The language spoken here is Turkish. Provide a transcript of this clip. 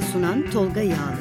sunan Tolga Yağlı